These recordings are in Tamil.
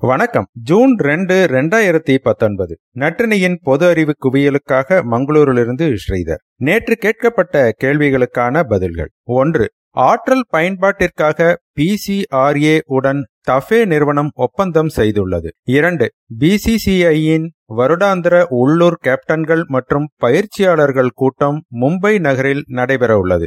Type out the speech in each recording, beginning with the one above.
வணக்கம். ஜூன் ரெண்டு ரெண்டாயிரத்தி பத்தொன்பது. நற்றினியின் பொது அறிவு குவியலுக்காக மங்களூரிலிருந்து ஸ்ரீதர். நேற்று கேட்கப்பட்ட கேள்விகளுக்கான பதில்கள். ஒன்று ஆற்றல் பயன்பாட்டிற்காக பிசிஆர்ஏ உடன் தஃபே நிறுவனம் ஒப்பந்தம் செய்துள்ளது. இரண்டு பிசிசிஐயின் வருடாந்திர உள்ளூர் கேப்டன்கள் மற்றும் பயிற்சியாளர்கள் கூட்டம் மும்பை நகரில் நடைபெறவுள்ளது.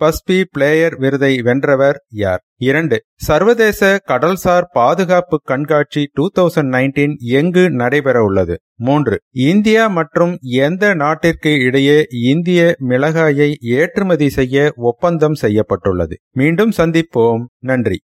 பஸ்பி பிளேயர் விருதை வென்றவர் யார்? இரண்டு சர்வதேச கடல்சார் பாதுகாப்பு கண்காட்சி டூ தௌசண்ட் நைன்டீன் எங்கு நடைபெற உள்ளது? மூன்று இந்தியா மற்றும் எந்த நாட்டிற்கு இடையே இந்திய மிளகாயை ஏற்றுமதி செய்ய ஒப்பந்தம் செய்யப்பட்டுள்ளது? மீண்டும் சந்திப்போம். நன்றி.